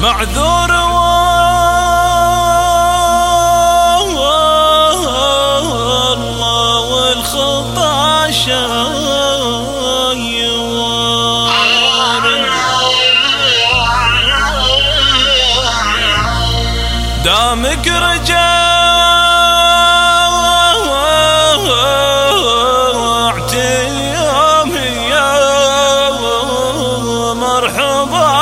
معذور والله دامك رجعت مرحبا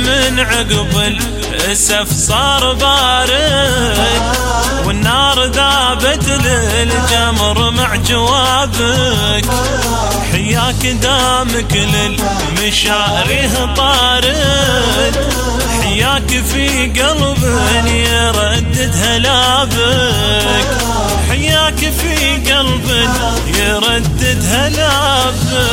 من عقب الأسف صار بارد والنار ذابت للجمر مع جوابك. حياك دامك للمشاريه طارد حياك في قلب يردد هلابك. حياك في قلب يردد هلابك.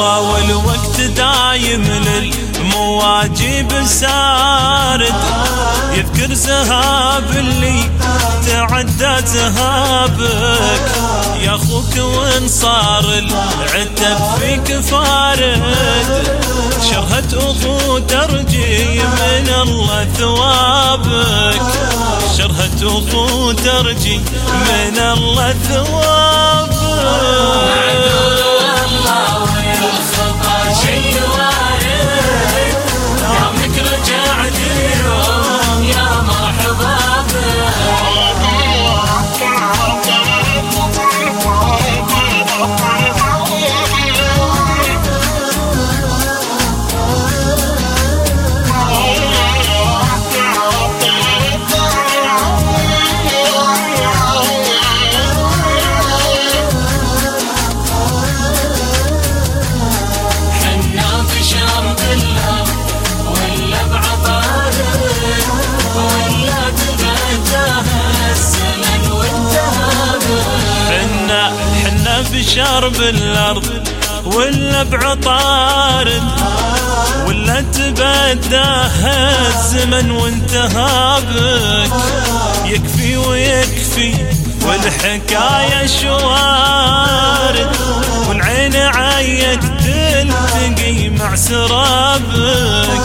الله والوقت دايم للمواجب سارد. يذكر زهاب اللي تعدى زهابك يا أخوك وان صار العتب فيك فارد؟ شرهت اخو ترجي من الله ثوابك. شرهت اخو ترجي من الله ثوابك. بشرب الأرض ولا بعطارد ولا تبداها الزمن وانتهى بك. يكفي ويكفي والحكاية شوارد والعين عيت تلتقي مع سرابك.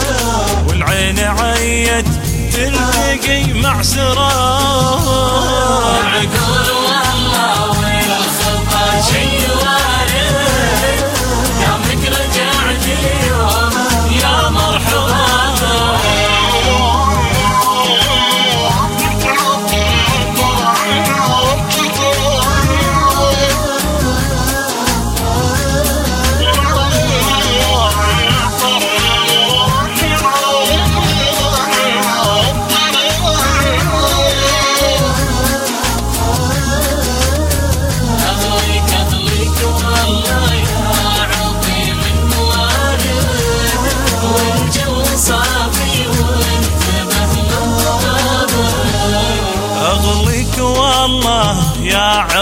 والعين عيت تلتقي مع سرابك.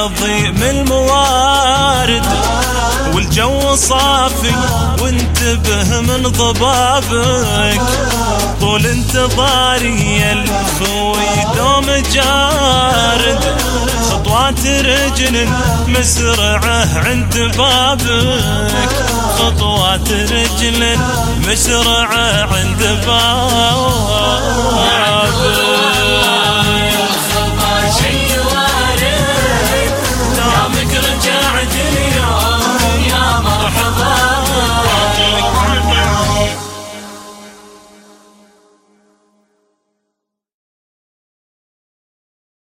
عظيم الموارد والجو صافي وانتبه من ضبابك. طول انتظاري الفوي دوم جارد. خطوات رجل مسرعة عند بابك. خطوات رجل مسرعة عند بابك.